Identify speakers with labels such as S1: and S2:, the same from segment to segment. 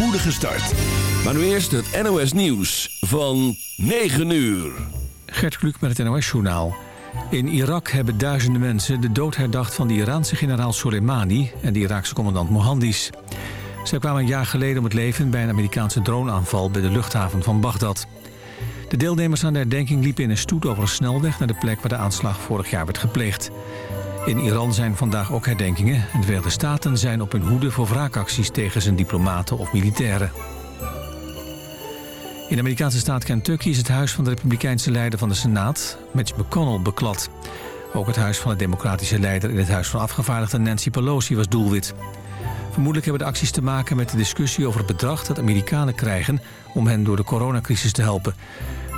S1: spoedige start. Maar nu eerst het NOS Nieuws van 9 uur.
S2: Gert Kluk met het NOS-journaal. In Irak hebben duizenden mensen de dood herdacht van de Iraanse generaal Soleimani... en de Iraakse commandant Mohandis. Zij kwamen een jaar geleden om het leven bij een Amerikaanse droneaanval... bij de luchthaven van Bagdad. De deelnemers aan de herdenking liepen in een stoet over een snelweg... naar de plek waar de aanslag vorig jaar werd gepleegd. In Iran zijn vandaag ook herdenkingen... en de Verenigde Staten zijn op hun hoede voor wraakacties... tegen zijn diplomaten of militairen. In de Amerikaanse staat Kentucky is het huis van de republikeinse leider van de Senaat, Mitch McConnell, beklad. Ook het huis van de democratische leider in het huis van afgevaardigden Nancy Pelosi was doelwit. Vermoedelijk hebben de acties te maken met de discussie over het bedrag dat Amerikanen krijgen om hen door de coronacrisis te helpen.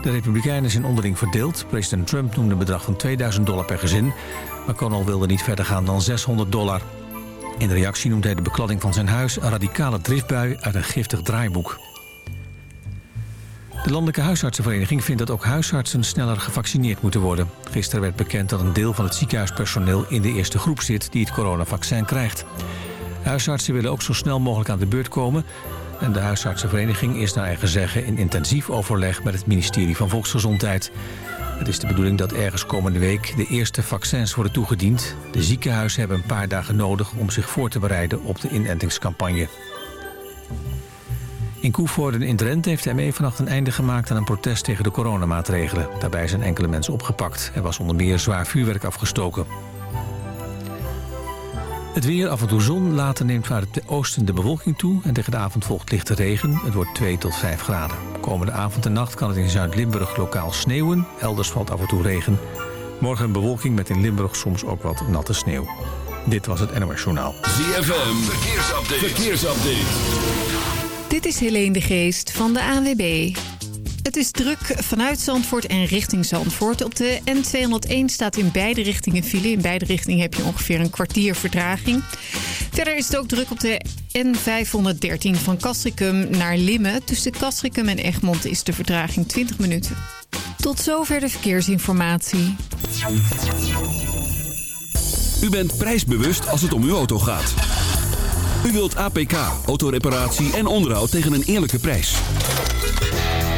S2: De republikeinen zijn onderling verdeeld. President Trump noemde een bedrag van 2000 dollar per gezin. McConnell wilde niet verder gaan dan 600 dollar. In reactie noemde hij de bekladding van zijn huis een radicale driftbui uit een giftig draaiboek. De Landelijke Huisartsenvereniging vindt dat ook huisartsen sneller gevaccineerd moeten worden. Gisteren werd bekend dat een deel van het ziekenhuispersoneel in de eerste groep zit die het coronavaccin krijgt. Huisartsen willen ook zo snel mogelijk aan de beurt komen. En de huisartsenvereniging is naar eigen zeggen in intensief overleg met het ministerie van Volksgezondheid. Het is de bedoeling dat ergens komende week de eerste vaccins worden toegediend. De ziekenhuizen hebben een paar dagen nodig om zich voor te bereiden op de inentingscampagne. In Koevoorden in Drenthe heeft de ME vannacht een einde gemaakt aan een protest tegen de coronamaatregelen. Daarbij zijn enkele mensen opgepakt. Er was onder meer zwaar vuurwerk afgestoken. Het weer, af en toe zon, later neemt vanuit het oosten de bewolking toe... en tegen de avond volgt lichte regen. Het wordt 2 tot 5 graden. Komende avond en nacht kan het in Zuid-Limburg lokaal sneeuwen. Elders valt af en toe regen. Morgen een bewolking met in Limburg soms ook wat natte sneeuw. Dit was het NOS Journaal.
S1: ZFM, verkeersupdate. verkeersupdate.
S3: Dit is Helene de Geest van de ANWB. Het is druk vanuit Zandvoort en richting Zandvoort. Op de N201 staat in beide richtingen file. In beide richtingen heb je ongeveer een kwartier vertraging. Verder is het ook druk op de N513 van Castricum naar Limmen. Tussen Castricum en Egmond is de vertraging 20 minuten. Tot zover de verkeersinformatie.
S1: U bent prijsbewust als het om uw auto gaat. U wilt APK, autoreparatie en onderhoud tegen een eerlijke prijs.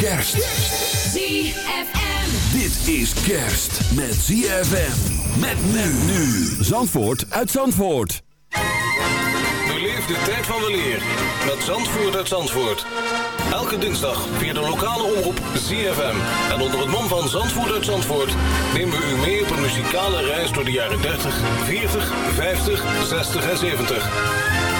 S1: Kerst.
S4: ZFM.
S1: Dit is kerst met ZFM. Met men nu. Zandvoort uit Zandvoort.
S5: Beleef de tijd van weleer. Met Zandvoort uit Zandvoort. Elke dinsdag via de lokale omroep ZFM. En onder het mom van Zandvoort uit Zandvoort... nemen we u mee op een muzikale reis door de jaren 30, 40, 50, 60 en 70.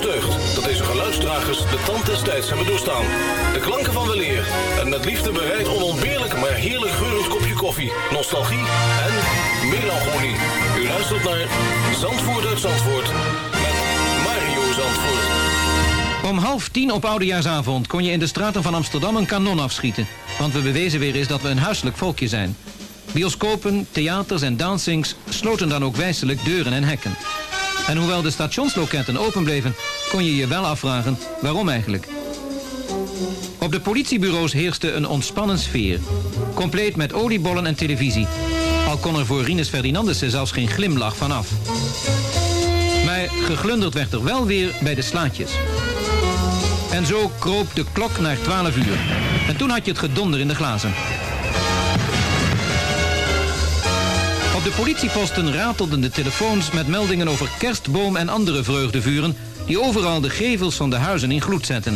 S5: dat deze geluidsdragers de tand des tijds hebben doorstaan. De klanken van weleer en met liefde bereid onontbeerlijk maar heerlijk geurend kopje koffie, nostalgie en melancholie. U luistert naar Zandvoort uit Zandvoort met Mario Zandvoort.
S6: Om half tien op oudejaarsavond kon je in de straten van Amsterdam een kanon afschieten. Want we bewezen weer eens dat we een huiselijk volkje zijn. Bioscopen, theaters en dansings sloten dan ook wijselijk deuren en hekken. En hoewel de stationsloketten open bleven, kon je je wel afvragen waarom eigenlijk. Op de politiebureaus heerste een ontspannen sfeer. Compleet met oliebollen en televisie. Al kon er voor Rinus Ferdinandussen zelfs geen glimlach vanaf. Maar geglunderd werd er wel weer bij de slaatjes. En zo kroop de klok naar 12 uur. En toen had je het gedonder in de glazen. De politieposten ratelden de telefoons met meldingen over kerstboom en andere vreugdevuren... die overal de gevels van de huizen in gloed zetten.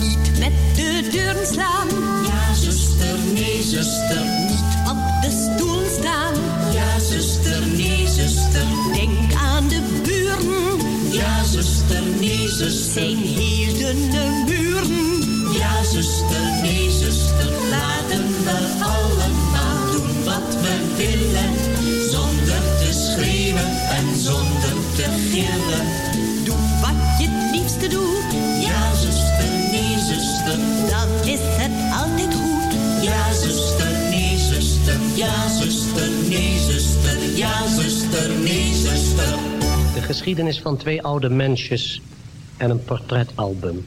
S4: Niet met de deuren slaan. Ja, zuster, nee, zuster. Niet op de stoel staan. Ja, zuster, nee, zuster. Denk aan de buren. Ja, zuster, nee, zuster. Zijn dunne muren. Ja, zuster, nee, zuster. Laten we allemaal doen wat we willen. Zonder te schreeuwen en zonder te gillen. Doe wat je het liefste doet. Ja, zuster, nee, zuster. Dan is het altijd goed. Ja, zuster, nee, zuster. Ja, zuster, nee, zuster. Ja, zuster, nee, zuster.
S7: De geschiedenis van twee oude mensjes en een portretalbum.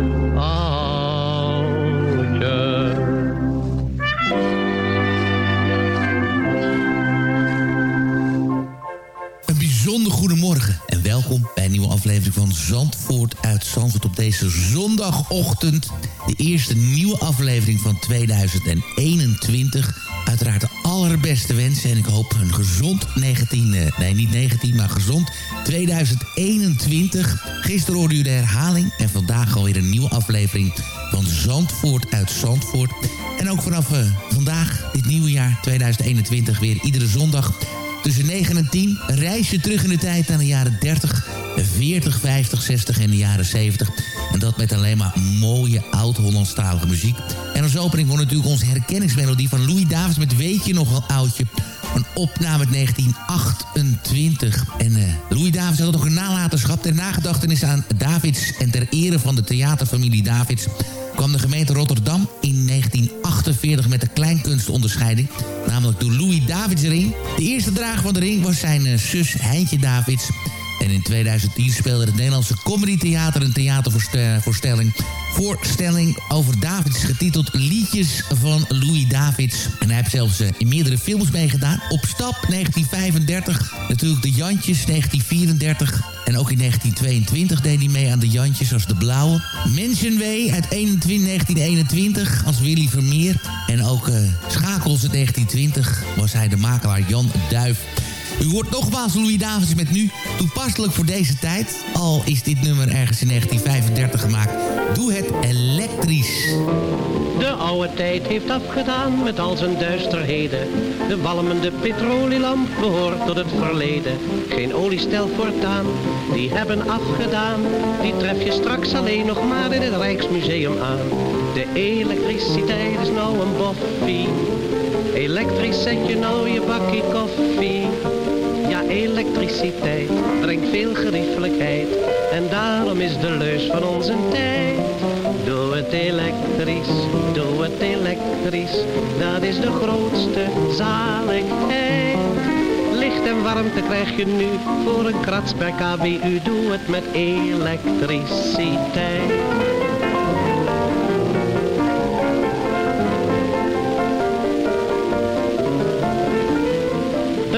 S8: bijzonder goedemorgen en welkom bij een nieuwe aflevering van Zandvoort uit Zandvoort op deze zondagochtend. De eerste nieuwe aflevering van 2021. Uiteraard de allerbeste wensen en ik hoop een gezond 19, eh, nee niet 19, maar gezond 2021. Gisteren hoorde u de herhaling en vandaag alweer een nieuwe aflevering van Zandvoort uit Zandvoort. En ook vanaf eh, vandaag, dit nieuwe jaar 2021, weer iedere zondag Tussen 9 en 10 reis je terug in de tijd naar de jaren 30, 40, 50, 60 en de jaren 70. En dat met alleen maar mooie oud-Hollandstalige muziek. En als opening wordt natuurlijk onze herkenningsmelodie van Louis Davids met Weet je nog wel oudje. Een opname uit 1928. En uh, Louis Davids had nog een nalatenschap ter nagedachtenis aan Davids... en ter ere van de theaterfamilie Davids kwam de gemeente Rotterdam in 1948 met de kleinkunstonderscheiding. Namelijk de Louis Davids ring. De eerste drager van de ring was zijn uh, zus Heintje Davids... En in 2010 speelde het Nederlandse Comedy Theater een theatervoorstelling voorstelling over Davids getiteld Liedjes van Louis Davids. En hij heeft zelfs uh, in meerdere films meegedaan. Op stap 1935, natuurlijk de Jantjes 1934... En ook in 1922 deed hij mee aan de Jantjes als de Blauwe. Mentionway uit 21, 1921 als Willy Vermeer. En ook uh, Schakels uit 1920 was hij de makelaar Jan Duif. U hoort nogmaals Louis Davids met nu. Toepasselijk voor deze tijd. Al is dit nummer ergens in 1935 gemaakt. Doe het elektrisch.
S7: De oude tijd heeft afgedaan met al zijn duisterheden. De walmende petrolielamp behoort tot het verleden. Geen oliestel voortaan, die hebben afgedaan. Die tref je straks alleen nog maar in het Rijksmuseum aan. De elektriciteit is nou een boffie. Elektrisch zet je nou je bakje koffie. Ja, elektriciteit brengt veel geriefelijkheid. En daarom is de leus van onze tijd. Doe het elektrisch, doe het elektrisch. Dat is de grootste zaligheid. Licht en warmte krijg je nu voor een krats per kWu. Doe het met elektriciteit.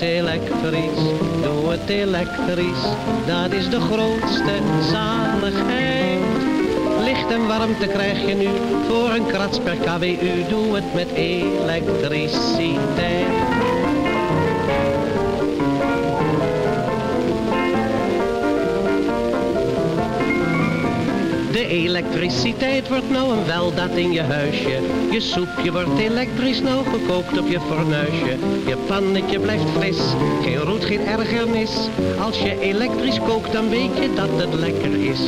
S7: Het elektrisch, doe het elektrisch, dat is de grootste zaligheid. Licht en warmte krijg je nu voor een krats per kWu, doe het met elektriciteit. Elektriciteit wordt nou een weldaad in je huisje. Je soepje wordt elektrisch nou gekookt op je fornuisje. Je pannetje blijft fris, geen roet, geen ergernis. Als je elektrisch kookt dan weet je dat het lekker is.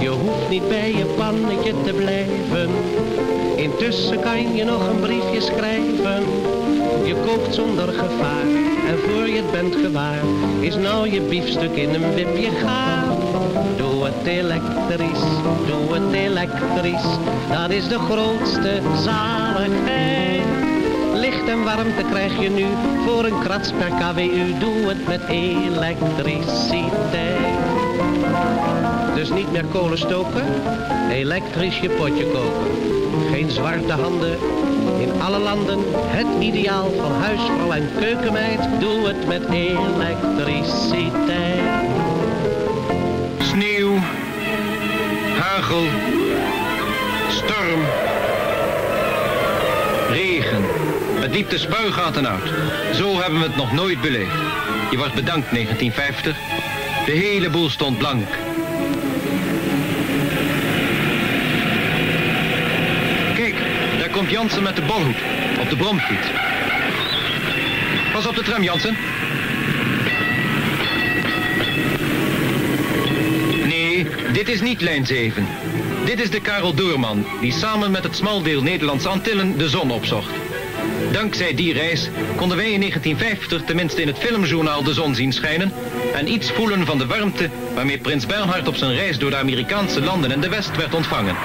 S7: Je hoeft niet bij je pannetje te blijven. Intussen kan je nog een briefje schrijven. Je kookt zonder gevaar en voor je het bent gewaar is nou je biefstuk in een wipje gaar. Doe het elektrisch, doe het elektrisch, dat is de grootste zaligheid. Licht en warmte krijg je nu voor een krats per kWu, doe het met elektriciteit. Dus niet meer kolen stoken, elektrisch je potje koken. Geen zwarte handen, in alle landen het ideaal van huisvrouw en keukenmeid. Doe het met elektriciteit.
S6: Sneeuw, hagel, storm, regen. Het diep de spuigaten uit. Zo hebben we het nog nooit beleefd. Je wordt bedankt 1950. De hele boel stond blank. Kijk, daar komt Jansen met de bolhoed op de bromfiets. Pas op de tram, Jansen. Nee, dit is niet lijn 7. Dit is de Karel Doorman, die samen met het smaldeel Nederlandse Antillen de zon opzocht. Dankzij die reis konden wij in 1950 tenminste in het filmjournaal de zon zien schijnen en iets voelen van de warmte waarmee prins Bernhard op zijn reis door de Amerikaanse landen en de West werd ontvangen.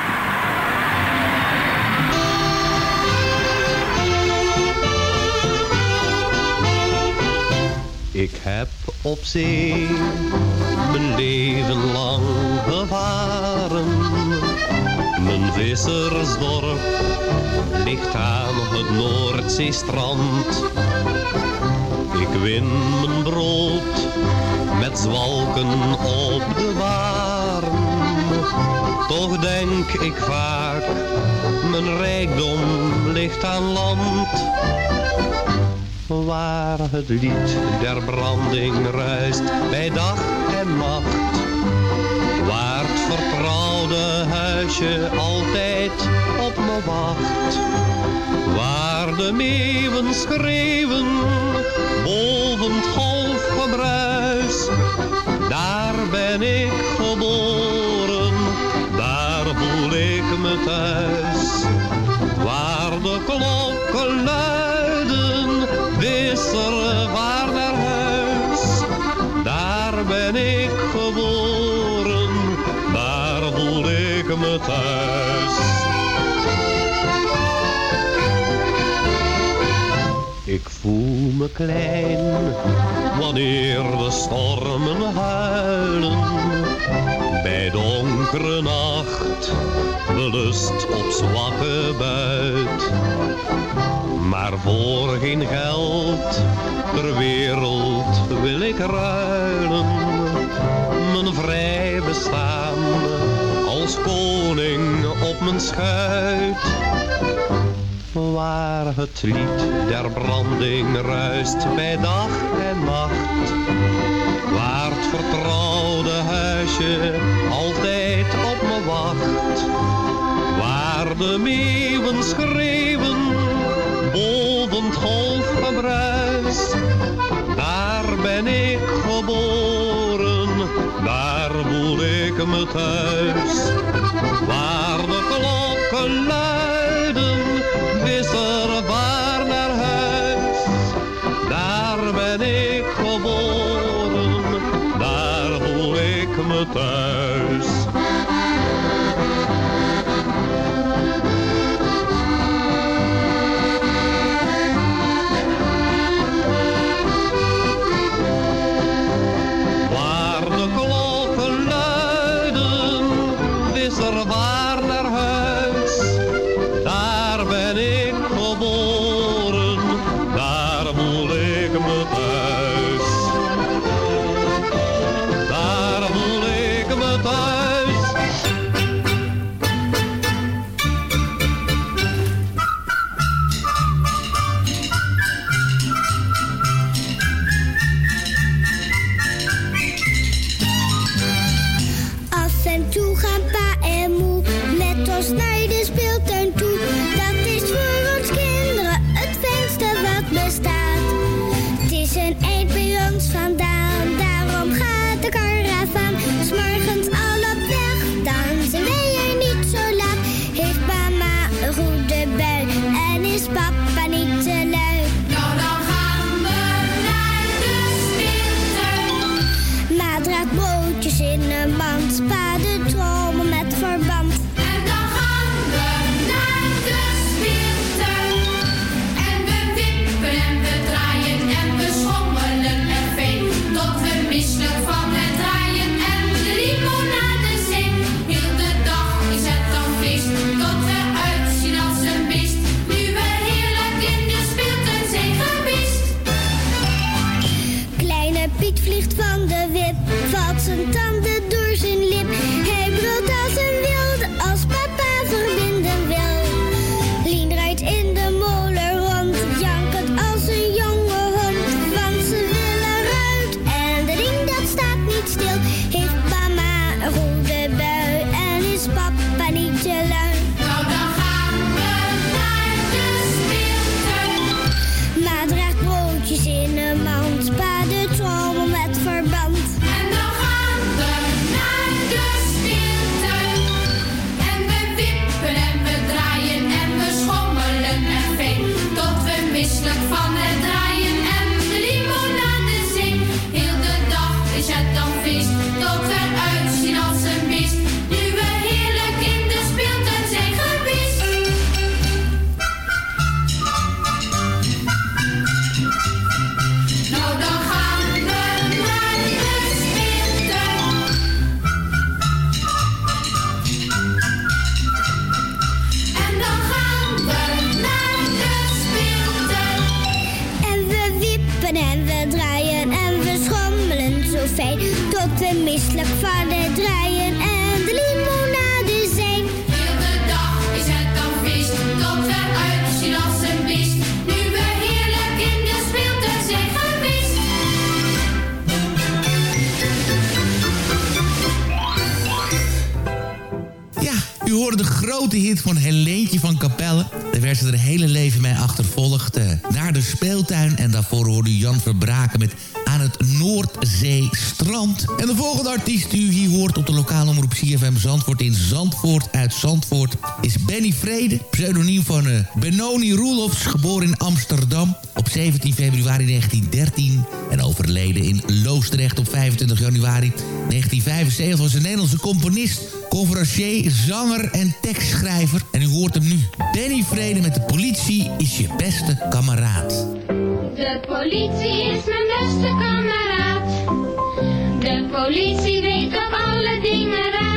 S9: Op zee mijn leven lang gevaren. Mijn vissersdorp ligt aan het Noordzeestrand. Ik win mijn brood met zwalken op de waren. toch denk ik vaak, mijn rijkdom ligt aan land. Waar het lied der branding ruist bij dag en nacht. Waar het vertrouwde huisje altijd op me wacht. Waar de meeuwen schreeuwen boven het golfgebruis. Daar ben ik geboren, daar voel ik me thuis. Waar de klokken luiden, wisselen waar naar huis. Daar ben ik geboren, daar voel ik me thuis. Ik voel me klein wanneer de stormen huilen. Bij donkere nacht, belust op zwakke buit. Maar voor geen geld ter wereld wil ik ruilen. Mijn vrij bestaan als koning op mijn schuit. Waar het lied der branding ruist bij dag en nacht. Waar het vertrouwde huisje altijd Waar de meeuwen schreeuwen boven het golfgebruis. Daar ben ik geboren, daar voel ik me thuis. Waar de klokken luiden, is er waar naar huis. Daar ben ik geboren, daar voel ik me thuis. Geboren
S8: in Amsterdam op 17 februari 1913 en overleden in Loosdrecht op 25 januari 1975 was een Nederlandse componist, conferencier, zanger en tekstschrijver. En u hoort hem nu. Benny Vrede met de politie is je beste kameraad.
S10: De politie is mijn beste kameraad. De politie weet op alle dingen raad.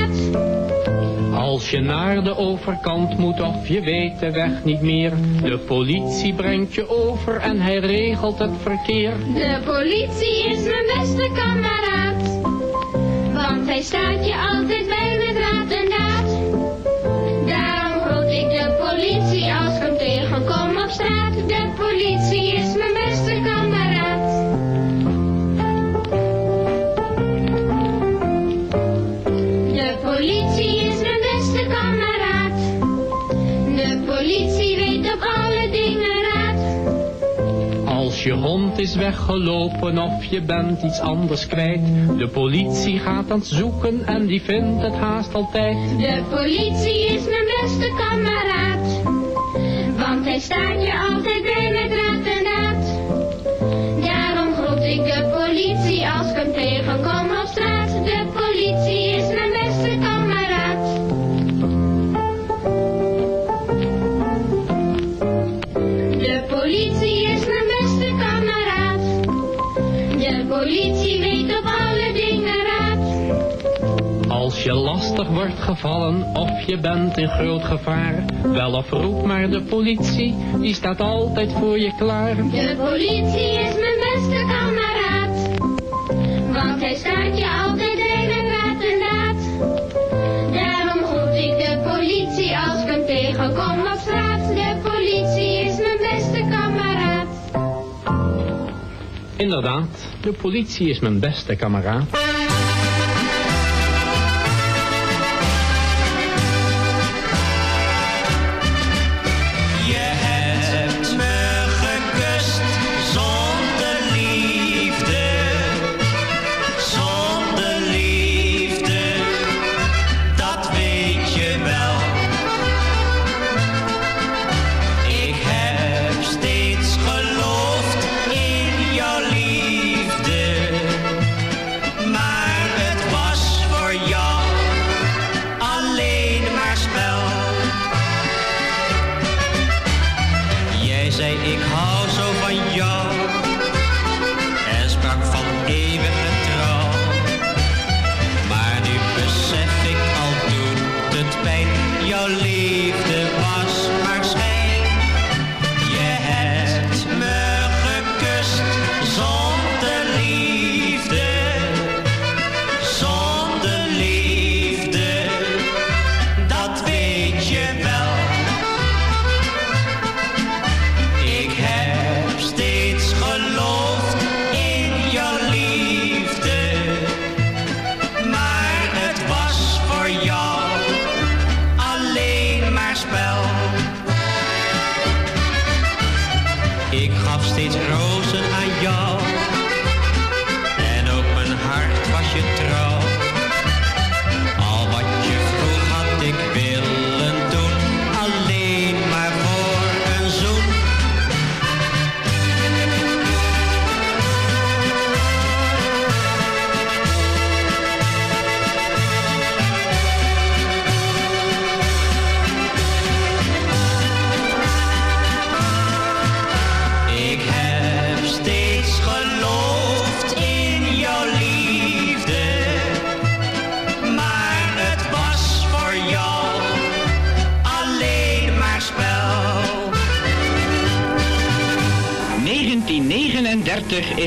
S11: Als je naar de overkant moet of je weet de weg niet meer. De politie brengt je over en hij regelt het verkeer.
S10: De politie is mijn beste kameraad. Want hij staat je altijd bij met raad en daad. Daarom groet ik de politie als ik hem tegenkom op straat. De politie is mijn
S11: je hond is weggelopen of je bent iets anders kwijt. De politie gaat aan het zoeken en die vindt het haast altijd.
S10: De politie is mijn beste kameraad. Want hij staat je altijd bij met raad en daad. Daarom groet ik de politie als ik hem tegenkom op straat. De politie is
S11: gevallen of je bent in groot gevaar. Wel of roep maar de politie, die staat altijd voor je klaar.
S10: De politie is mijn beste kameraad. Want hij staat je altijd met raad en daad. Daarom groet ik de politie als ik hem tegenkom op straat. De politie is mijn beste kameraad.
S11: Inderdaad, de politie is mijn beste kameraad.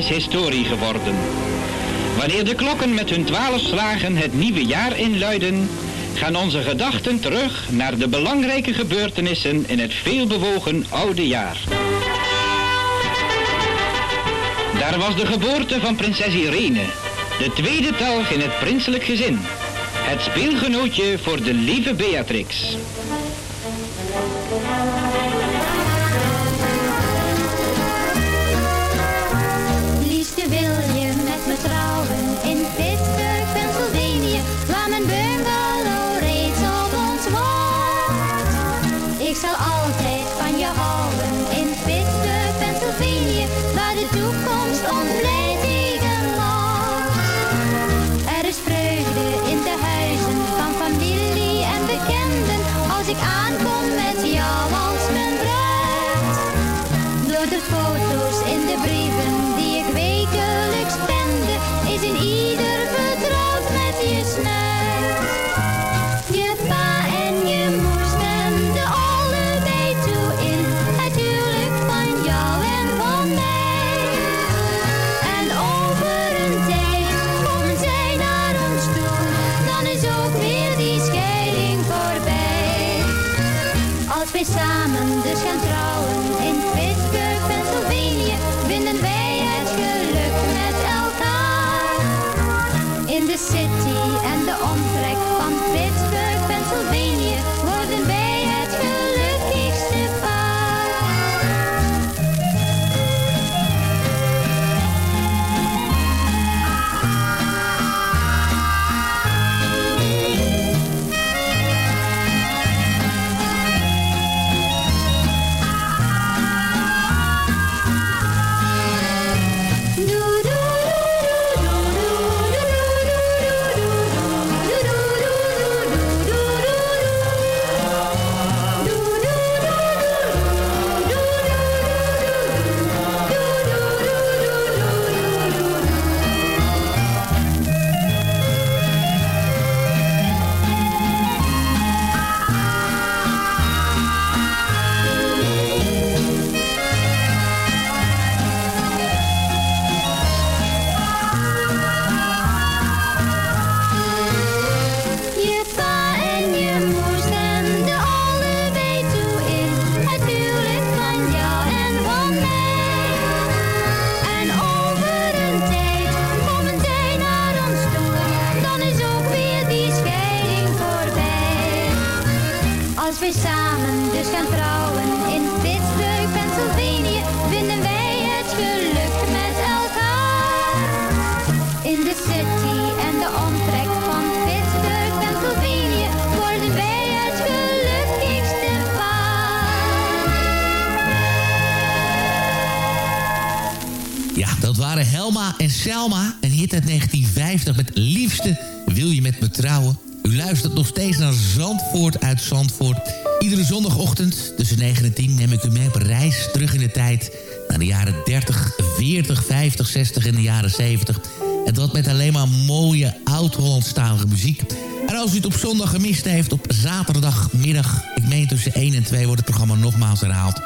S12: Is historie geworden. Wanneer de klokken met hun twaalf slagen het nieuwe jaar inluiden, gaan onze gedachten terug naar de belangrijke gebeurtenissen in het veelbewogen oude jaar. Daar was de geboorte van prinses Irene, de tweede telg in het prinselijk gezin. Het speelgenootje voor de lieve Beatrix.
S13: City
S8: Liefste wil je met me trouwen. U luistert nog steeds naar Zandvoort uit Zandvoort. Iedere zondagochtend tussen 9 en 10 neem ik u mee op reis terug in de tijd... naar de jaren 30, 40, 50, 60 en de jaren 70. En dat met alleen maar mooie oud-Hollandstalige muziek. En als u het op zondag gemist heeft, op zaterdagmiddag... ik meen tussen 1 en 2 wordt het programma nogmaals herhaald...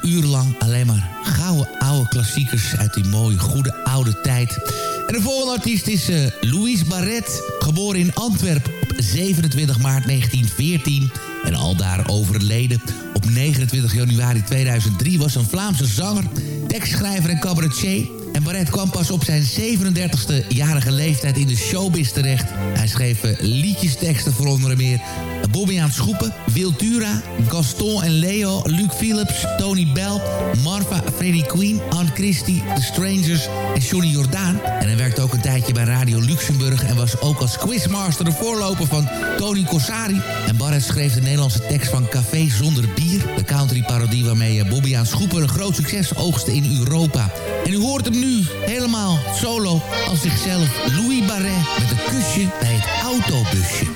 S8: Een uur lang alleen maar gouden oude klassiekers uit die mooie goede oude tijd. En de volgende artiest is eh, Louise Barret, geboren in Antwerpen op 27 maart 1914 en al daar overleden. Op 29 januari 2003 was een Vlaamse zanger, tekstschrijver en cabaretier. En Barret kwam pas op zijn 37e jarige leeftijd in de showbiz terecht. Hij schreef eh, liedjesteksten voor onder meer Bobby Schoepen, Wiltura, Gaston en Leo, Luc Philips, Tony Bell, Marva, Freddie Queen, Anne Christie, The Strangers en Johnny Jordaan. En hij werkte ook een tijdje bij Radio Luxemburg en was ook als quizmaster de voorloper van Tony Corsari. En Barret schreef de Nederlandse tekst van Café Zonder Bier, de country-parodie waarmee eh, Bobby Schoepen een groot succes oogste in Europa. En u hoort hem nu helemaal solo als zichzelf Louis Barret met een kusje bij het autobusje.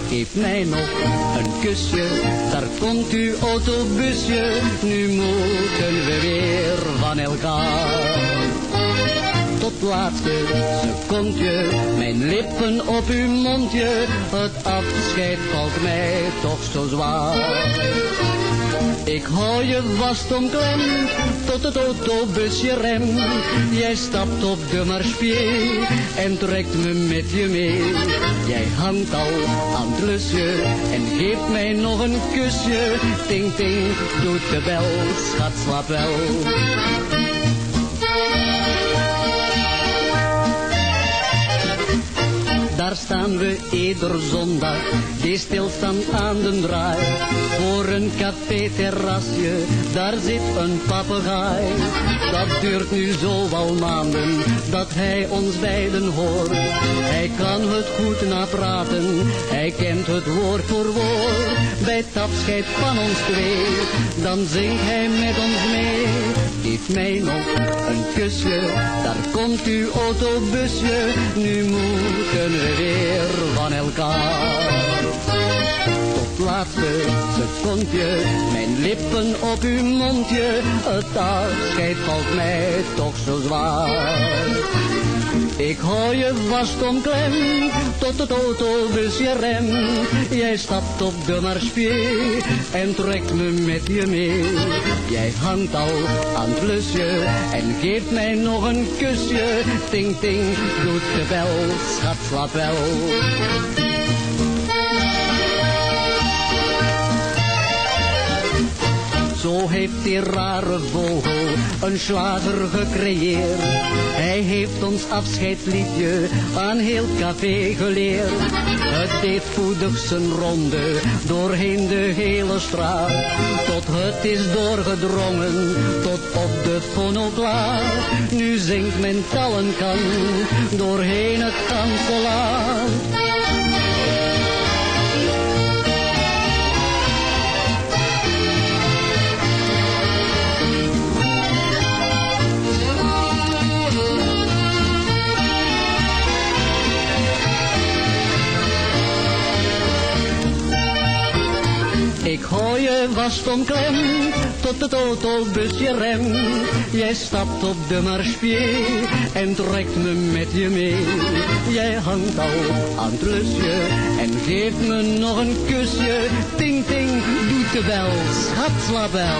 S14: Geef mij nog een kusje, daar komt uw autobusje. Nu moeten we weer van elkaar. Tot laatste secondje, mijn lippen op uw mondje. Het afscheid valt mij toch zo zwaar. Ik hou je vast omklemd tot het autobusje rem. Jij stapt op de marspier en trekt me met je mee. Jij hangt al aan het lusje en geeft mij nog een kusje. Ting ting doet de bel, schat slaap wel. Daar staan we ieder zondag, die stilstaan aan de draai. Voor een café-terrasje, daar zit een papegaai. Dat duurt nu zo maanden, dat hij ons beiden hoort. Hij kan het goed napraten, hij kent het woord voor woord. Bij het afscheid van ons twee, dan zingt hij met ons mee. Geef mij nog een kusje, daar komt uw autobusje. Nu moeten we weer van elkaar. Tot laatste secondje, mijn lippen op uw mondje. Het afscheid valt mij toch zo zwaar. Ik hou je vast omklem, tot het autobusje rem. Jij stapt op de marchepied en trekt me met je mee. Jij hangt al aan het blusje en geeft mij nog een kusje. Ting ting, doet de bel, schat slaap wel. Zo heeft die rare vogel een slager gecreëerd. Hij heeft ons afscheidsliedje aan heel café geleerd. Het deed voedig zijn ronde doorheen de hele straat. Tot het is doorgedrongen tot op de fonoplaat. Nu zingt men tallenkan doorheen het ganse hou je vast omklem, tot het autobusje rem. Jij stapt op de marchepied en trekt me met je mee. Jij hangt al aan het lusje en geeft me nog een kusje. Ting ting, doet de bel, schat slaap wel.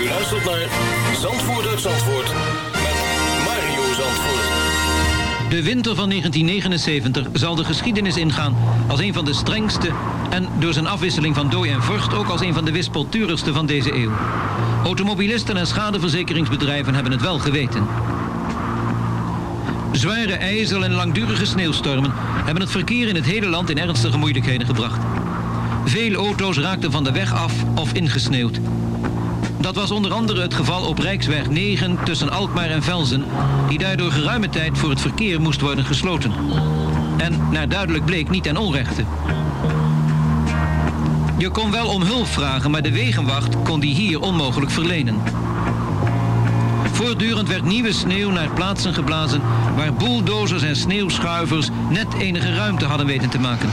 S5: U luistert naar Zandvoort uit Zandvoort met Mario Zandvoort.
S6: De winter van 1979 zal de geschiedenis ingaan als een van de strengste en door zijn afwisseling van dooi en vorst ook als een van de wispelturigste van deze eeuw. Automobilisten en schadeverzekeringsbedrijven hebben het wel geweten. Zware ijzel en langdurige sneeuwstormen hebben het verkeer in het hele land in ernstige moeilijkheden gebracht. Veel auto's raakten van de weg af of ingesneeuwd. Dat was onder andere het geval op Rijksweg 9 tussen Alkmaar en Velzen, die daardoor geruime tijd voor het verkeer moest worden gesloten. En naar duidelijk bleek niet ten onrechte. Je kon wel om hulp vragen, maar de wegenwacht kon die hier onmogelijk verlenen. Voortdurend werd nieuwe sneeuw naar plaatsen geblazen waar bulldozers en sneeuwschuivers net enige ruimte hadden weten te maken.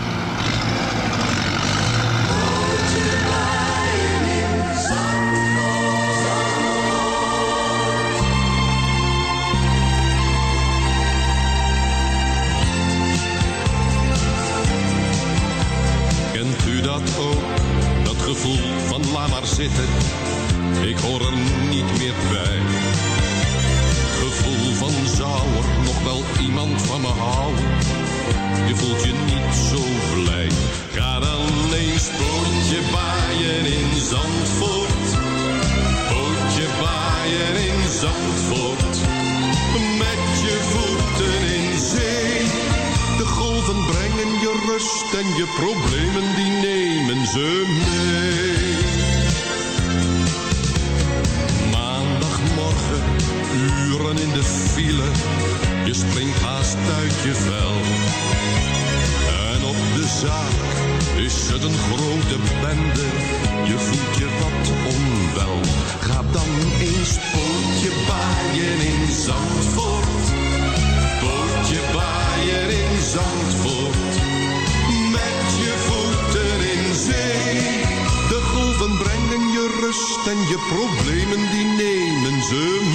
S15: En je problemen die nemen ze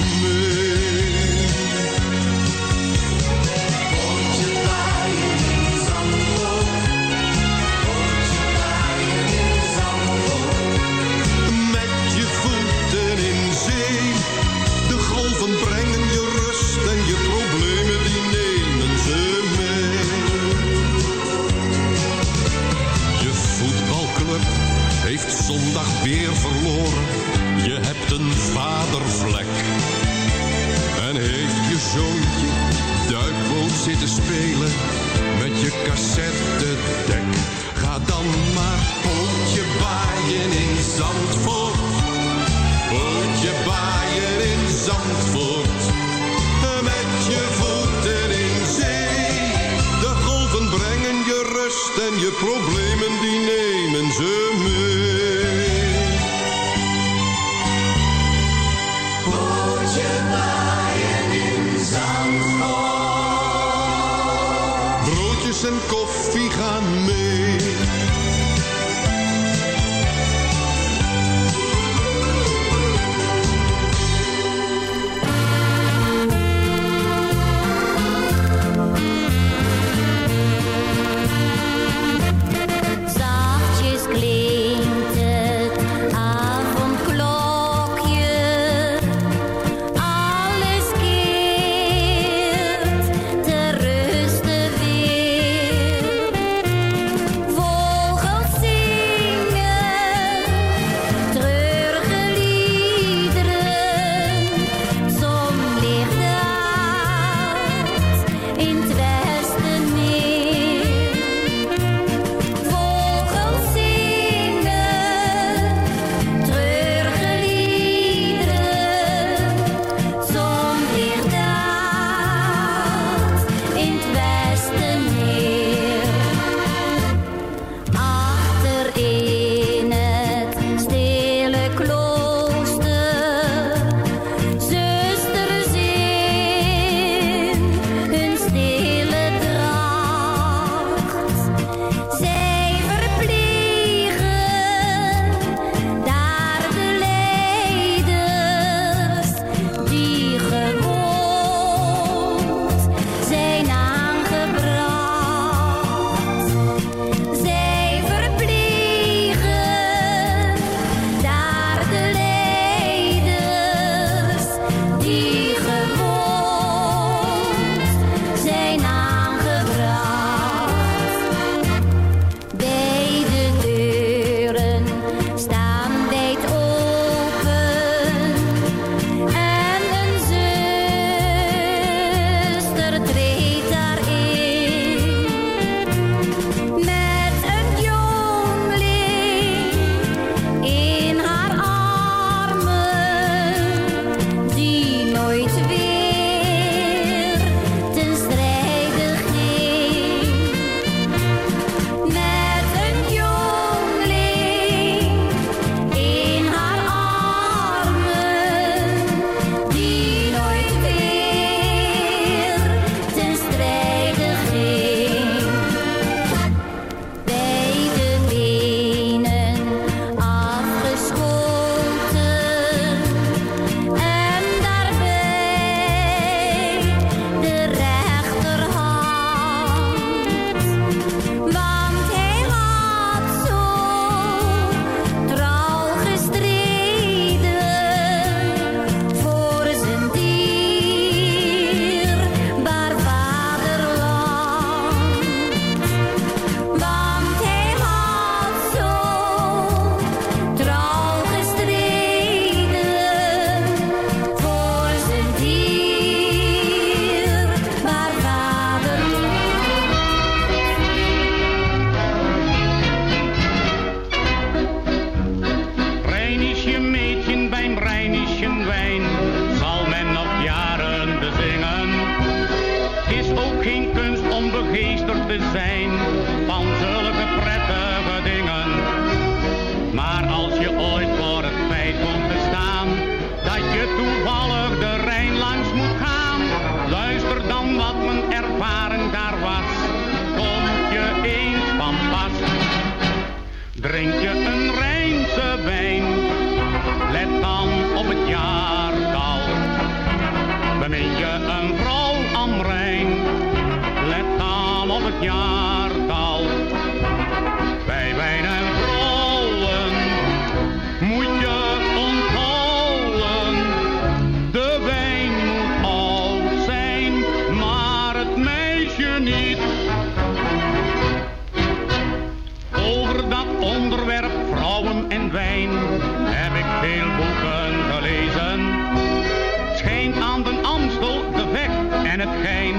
S16: vrouwen en wijn heb ik veel boeken gelezen. Schijnt aan den Amstel de vecht en het gein,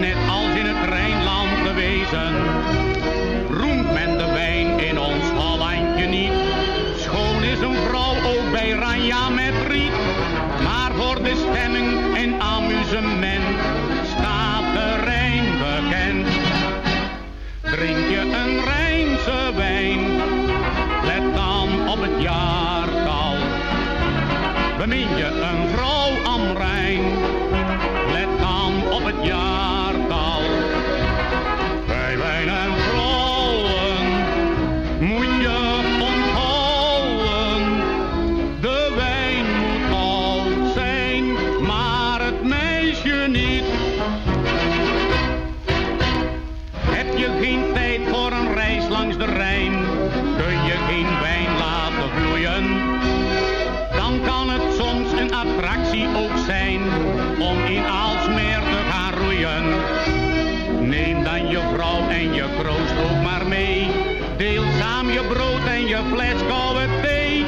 S16: net als in het Rijnland te wezen. Roemt men de wijn in ons Hollandje niet, schoon is een vrouw ook bij Ranja met riet. Maar voor de stemming en amusement staat de Rijn bekend. Drink je een Rijnse wijn, op het jaartal. Bemin je een vrouw am Rijn, let dan op het jaartal. Bij wijn je fles thee.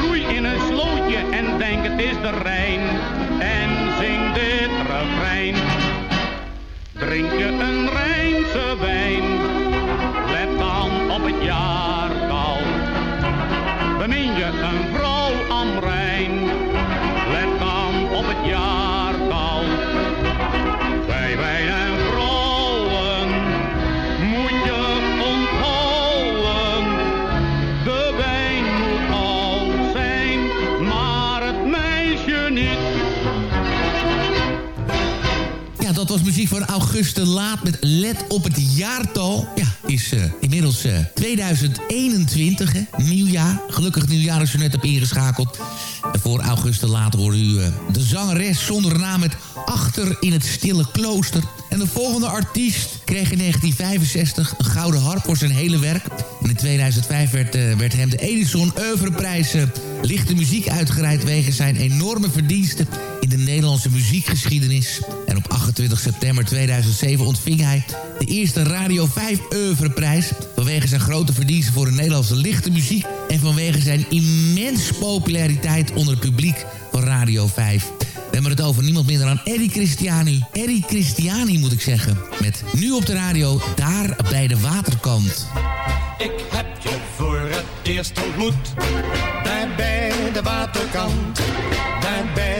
S16: Roei in een slootje en denk het is de Rijn. En zing dit refrein. Drink je een Rijnse wijn, let dan op het jaartal. Bemin je een vrouw am Rijn, let dan op het jaartal.
S8: Dat was muziek van Auguste Laat met Let op het jaartal. Ja, is eh, inmiddels eh, 2021, hè? nieuwjaar. Gelukkig nieuwjaar als u net hebt ingeschakeld. Voor Auguste Laat hoorde u eh, de zangeres zonder naam met Achter in het Stille Klooster. En de volgende artiest kreeg in 1965 een gouden harp voor zijn hele werk. En in 2005 werd, eh, werd hem de Edison Oeuvreprijs eh, lichte muziek uitgereikt... wegens zijn enorme verdiensten de Nederlandse muziekgeschiedenis. En op 28 september 2007 ontving hij de eerste Radio 5 Oeuvreprijs... vanwege zijn grote verdiensten voor de Nederlandse lichte muziek... en vanwege zijn immens populariteit onder het publiek van Radio 5. We hebben het over niemand minder dan Eddie Christiani. Eddie Christiani moet ik zeggen. Met nu op de radio, daar bij de waterkant.
S17: Ik heb je voor het eerst ontmoet. Daar bij de waterkant. Daar bij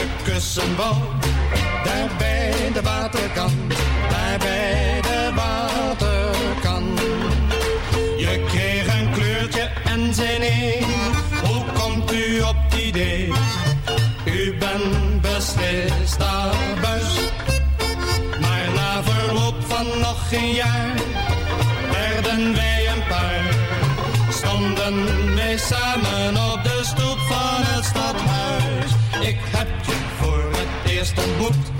S17: jij me kussen wou. Daar bij de waterkant. Daar bij de waterkant. Je kreeg een kleurtje en zei nee. Hoe komt u op het idee? U bent beslist abuis. Maar na verloop van nog geen jaar werden wij een paar. Stonden wij samen op de het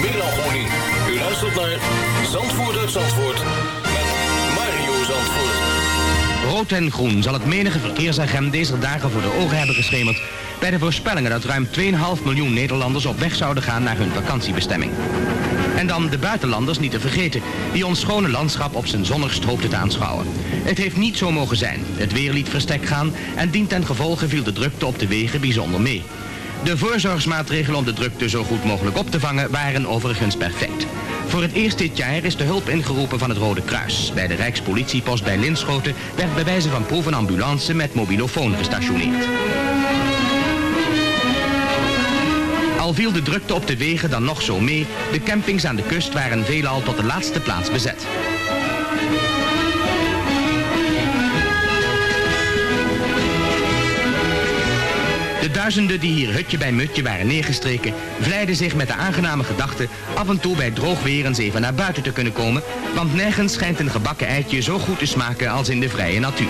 S5: melancholie. U luistert naar Zandvoort uit Zandvoort met Mario Zandvoort.
S18: Rood en groen zal het menige verkeersagent deze dagen voor de ogen hebben geschemerd bij de voorspellingen dat ruim 2,5 miljoen Nederlanders op weg zouden gaan naar hun vakantiebestemming. En dan de buitenlanders niet te vergeten, die ons schone landschap op zijn zonnigst hoopten te aanschouwen. Het heeft niet zo mogen zijn. Het weer liet verstek gaan en dient ten gevolge viel de drukte op de wegen bijzonder mee. De voorzorgsmaatregelen om de drukte zo goed mogelijk op te vangen waren overigens perfect. Voor het eerst dit jaar is de hulp ingeroepen van het Rode Kruis. Bij de Rijkspolitiepost bij Linschoten werd bij wijze van proef een ambulance met mobilofoon gestationeerd. Al viel de drukte op de wegen dan nog zo mee, de campings aan de kust waren veelal tot de laatste plaats bezet. Duizenden die hier hutje bij mutje waren neergestreken, vleiden zich met de aangename gedachte af en toe bij droog weer eens even naar buiten te kunnen komen, want nergens schijnt een gebakken eitje zo goed te smaken als in de vrije natuur.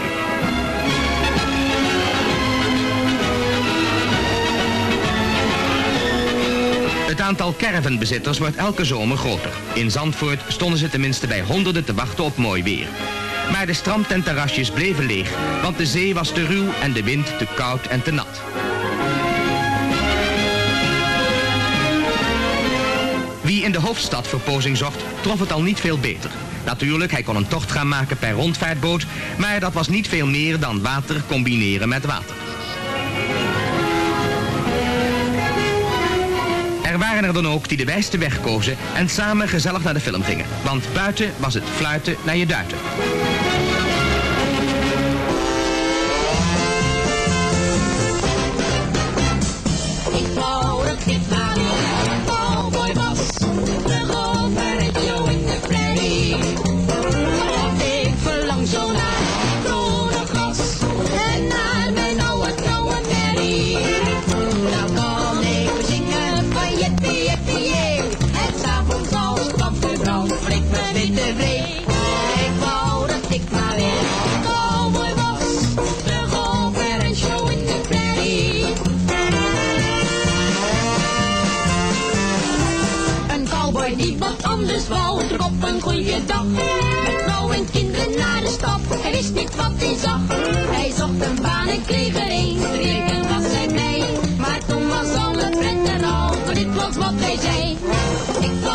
S18: Het aantal caravanbezitters wordt elke zomer groter. In Zandvoort stonden ze tenminste bij honderden te wachten op mooi weer. Maar de strand en terrasjes bleven leeg, want de zee was te ruw en de wind te koud en te nat. In de hoofdstad verpozing zocht, trof het al niet veel beter. Natuurlijk, hij kon een tocht gaan maken per rondvaartboot, maar dat was niet veel meer dan water combineren met water. Er waren er dan ook die de wijste weg kozen en samen gezellig naar de film gingen. Want buiten was het fluiten naar je duiten.
S19: Ik wou dat wat hij zag. Hij zocht een baan en kreeg er een, weken was hij blij. Maar toen was het pret er al, dit was wat hij zei.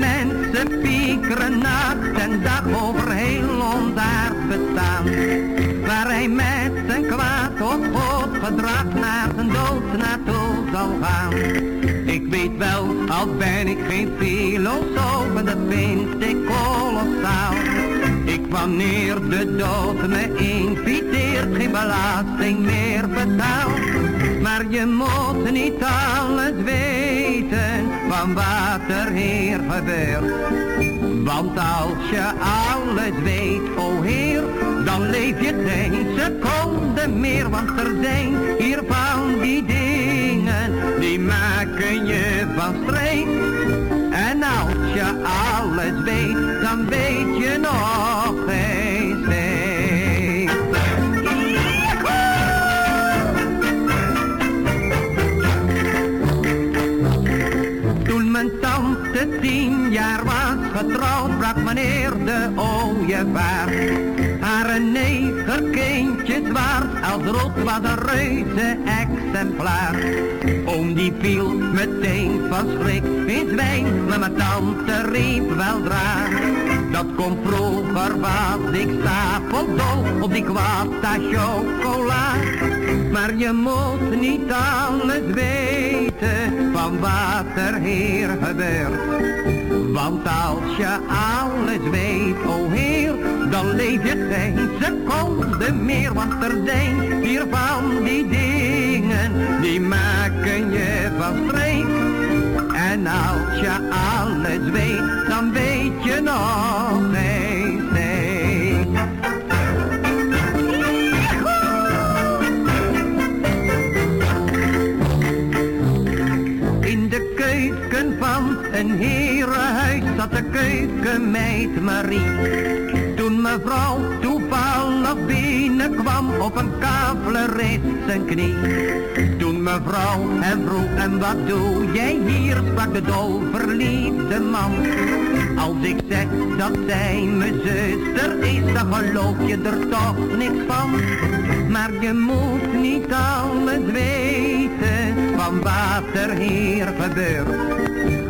S20: Mensen piekeren nacht en dag over heel ons bestaan. Waar hij met zijn kwaad of goed gedrag naar zijn dood naartoe zal gaan. Ik weet wel, al ben ik geen filosoof, dat vind ik kolossaal. Ik wanneer de dood me inviteert, geen belasting meer betaal. Maar je moet niet alles weten van wat er hier gebeurt. Want als je alles weet, o Heer, dan leef je geen seconde meer. Want er zijn hier van die dingen, die maken je van streek. En als je alles weet, dan weet je nog meneer de ooievaar. Haar negen kindjes waard, als rood was een reuze exemplaar. Oom die viel meteen van schrik in zwijn, maar mijn tante riep weldra. Dat komt vroeger was ik stapeldol op die kwasta chocola. Maar je moet niet alles weten van wat er hier gebeurt. Want als je alles weet, o Heer, dan leef je geen seconde meer. Want er zijn hier van die dingen, die maken je van streek. En als je alles weet, dan weet je nog geen steek. In de keuken van een de keukenmeid Marie. Toen mevrouw toevallig binnenkwam op een kavelen reed zijn knie. Toen mevrouw hem vroeg en wat doe jij hier, sprak de dol verliefde man. Als ik zeg dat zij mijn zuster is, dan geloof je er toch niks van. Maar je moet niet alles weten van wat er hier gebeurt.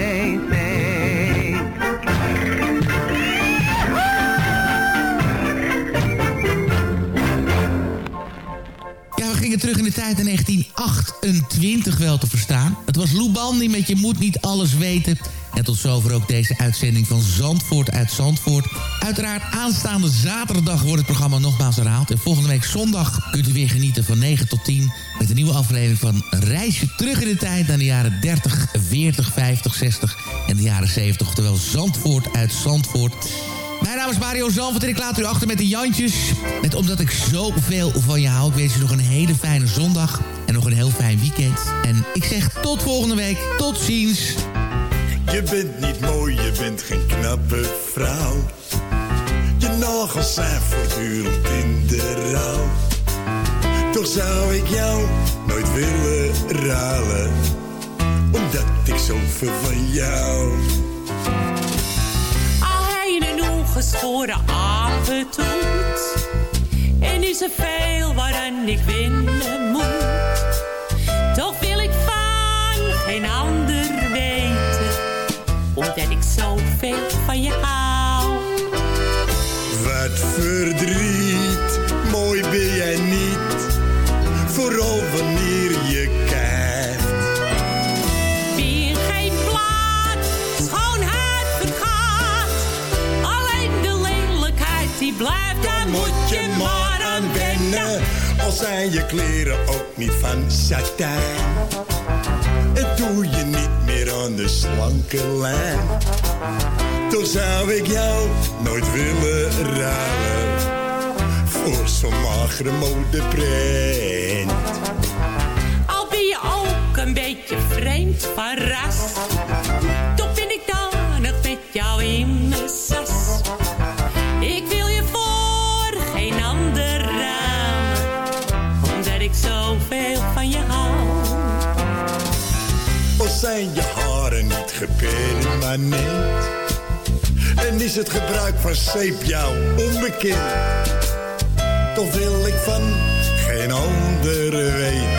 S8: terug in de tijd in 1928 wel te verstaan. Het was Lou Bandy met Je moet niet alles weten. En tot zover ook deze uitzending van Zandvoort uit Zandvoort. Uiteraard aanstaande zaterdag wordt het programma nogmaals herhaald. En volgende week zondag kunt u weer genieten van 9 tot 10... met een nieuwe aflevering van reisje terug in de tijd... naar de jaren 30, 40, 50, 60 en de jaren 70. Oftewel Zandvoort uit Zandvoort... Mijn naam is Mario Zalvert en ik laat u achter met de Jantjes. Met omdat ik zoveel van je hou. Ik wens je nog een hele fijne zondag. En nog een heel fijn weekend. En ik zeg tot volgende week. Tot ziens.
S21: Je bent niet mooi, je bent geen knappe vrouw. Je nagels zijn voortdurend in de rouw. Toch zou ik jou nooit willen ruilen. Omdat ik zoveel van jou
S22: ongeschoren apentoet. En is er veel waaraan ik winnen moet. Toch wil ik van geen ander weten, omdat ik zoveel van je hou. Moet je maar aan wennen.
S21: Al zijn je kleren ook niet van satijn. En doe je niet meer aan de slanke lijn. Toch zou ik jou nooit willen ruilen. Voor zo'n magere modeprint.
S22: Al ben je ook een beetje vreemd van.
S21: Zijn je haren niet gepermanent. En is het gebruik van zeep jou onbekend. Toch wil ik van geen ander weten.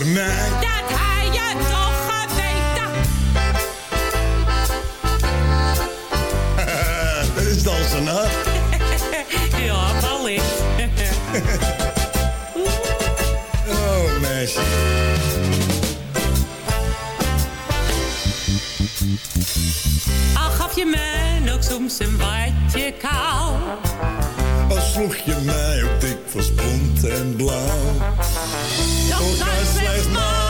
S21: Voor mij.
S22: Dat hij je toch geweten.
S21: dat is dan zijn nacht.
S22: ja, wellicht.
S21: Oh, meisje.
S22: Al gaf je me nog soms een watje kou.
S21: Al sloeg je mij ook dikwijls bont en blauw.
S22: Toch zijn slechts mogen